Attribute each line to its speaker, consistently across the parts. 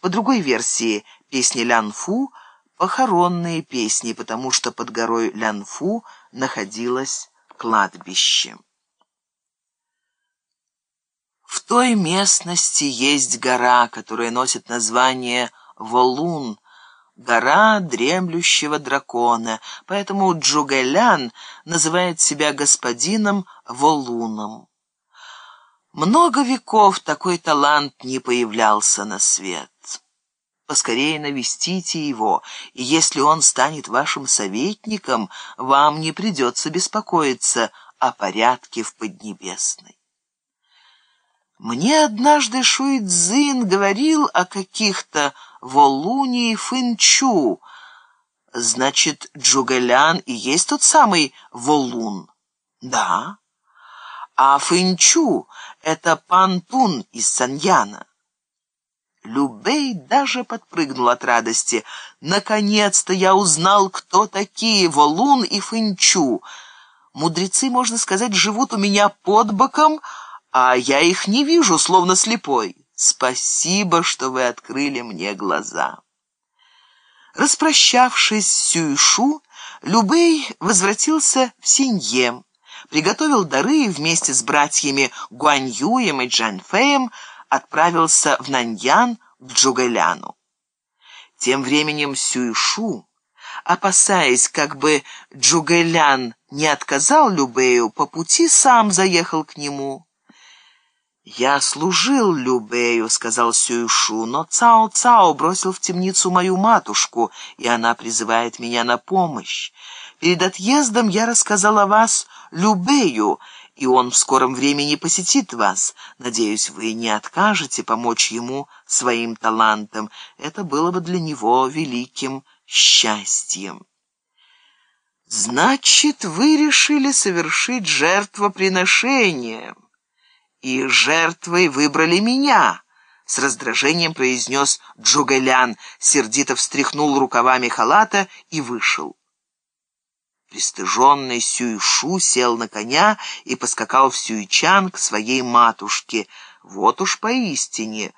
Speaker 1: По другой версии, песни Лянфу — похоронные песни, потому что под горой Лянфу находилось кладбище. В той местности есть гора, которая носит название Волун, гора дремлющего дракона, поэтому Джугэлян называет себя господином Волуном. Много веков такой талант не появлялся на свет. Поскорее навестите его, и если он станет вашим советником, вам не придется беспокоиться о порядке в Поднебесной. Мне однажды Шуйцзин говорил о каких-то Волуни и Фынчу. Значит, Джугэлян и есть тот самый Волун? Да. А Фынчу — это Пантун из Саньяна. Любей даже подпрыгнул от радости. Наконец-то я узнал, кто такие Волун и Фынчу. Мудрецы, можно сказать, живут у меня под боком, а я их не вижу, словно слепой. Спасибо, что вы открыли мне глаза. Распрощавшись с Сюйшу, Любей возвратился в Синье, приготовил дары и вместе с братьями Гуаньюем и Джанфеем отправился в Наньян к Джугэляну. Тем временем Сюйшу, опасаясь, как бы Джугэлян не отказал Любею, по пути сам заехал к нему. «Я служил Любею», — сказал Сюйшу, «но Цао-Цао бросил в темницу мою матушку, и она призывает меня на помощь. Перед отъездом я рассказал о вас Любею, и он в скором времени посетит вас. Надеюсь, вы не откажете помочь ему своим талантом. Это было бы для него великим счастьем». «Значит, вы решили совершить жертвоприношение?» и жертвой выбрали меня», — с раздражением произнес Джугэлян, сердито встряхнул рукавами халата и вышел. Пристыженный Сюйшу сел на коня и поскакал в Сюйчан к своей матушке. Вот уж поистине.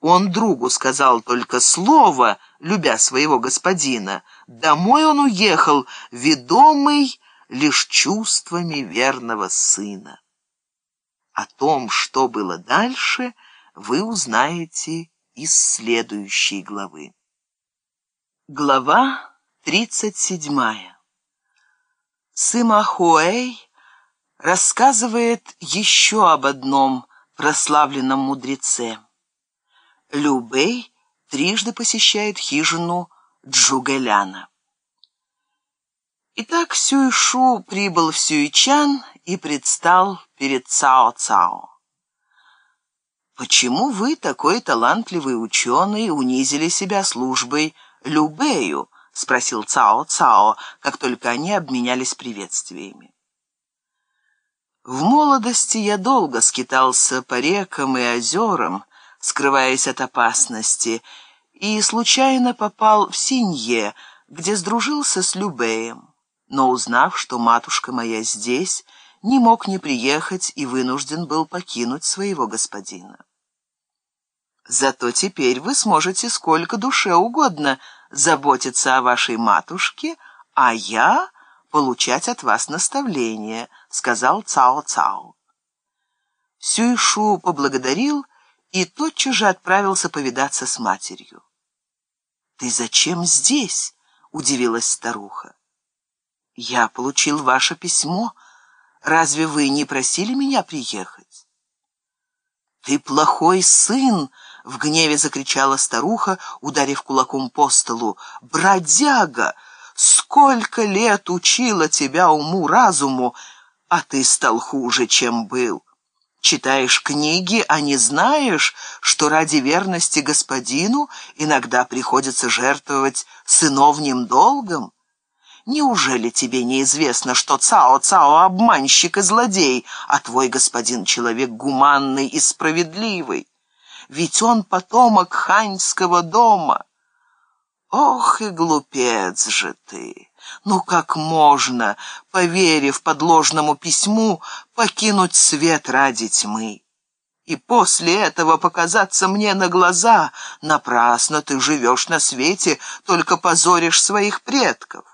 Speaker 1: Он другу сказал только слово, любя своего господина. Домой он уехал, ведомый лишь чувствами верного сына. О том, что было дальше, вы узнаете из следующей главы. Глава 37. Сыма Хуэй рассказывает еще об одном прославленном мудреце. Любэй трижды посещает хижину Джугэляна. Итак, Сюйшу прибыл в Сюйчан и предстал перед Цао-Цао. «Почему вы, такой талантливый ученый, унизили себя службой Любею?» — спросил Цао-Цао, как только они обменялись приветствиями. В молодости я долго скитался по рекам и озерам, скрываясь от опасности, и случайно попал в Синье, где сдружился с Любеем но, узнав, что матушка моя здесь, не мог не приехать и вынужден был покинуть своего господина. Зато теперь вы сможете сколько душе угодно заботиться о вашей матушке, а я получать от вас наставления, — сказал Цао-Цао. Сюйшу поблагодарил и тотчас же отправился повидаться с матерью. «Ты зачем здесь?» — удивилась старуха. «Я получил ваше письмо. Разве вы не просили меня приехать?» «Ты плохой сын!» — в гневе закричала старуха, ударив кулаком по столу. «Бродяга! Сколько лет учила тебя уму-разуму, а ты стал хуже, чем был!» Читаешь книги, а не знаешь, что ради верности господину иногда приходится жертвовать сыновним долгом? Неужели тебе неизвестно, что Цао-Цао — обманщик и злодей, а твой господин — человек гуманный и справедливый? Ведь он потомок ханьского дома. Ох и глупец же ты! Ну как можно, поверив подложному письму, покинуть свет ради тьмы? и после этого показаться мне на глаза. Напрасно ты живешь на свете, только позоришь своих предков.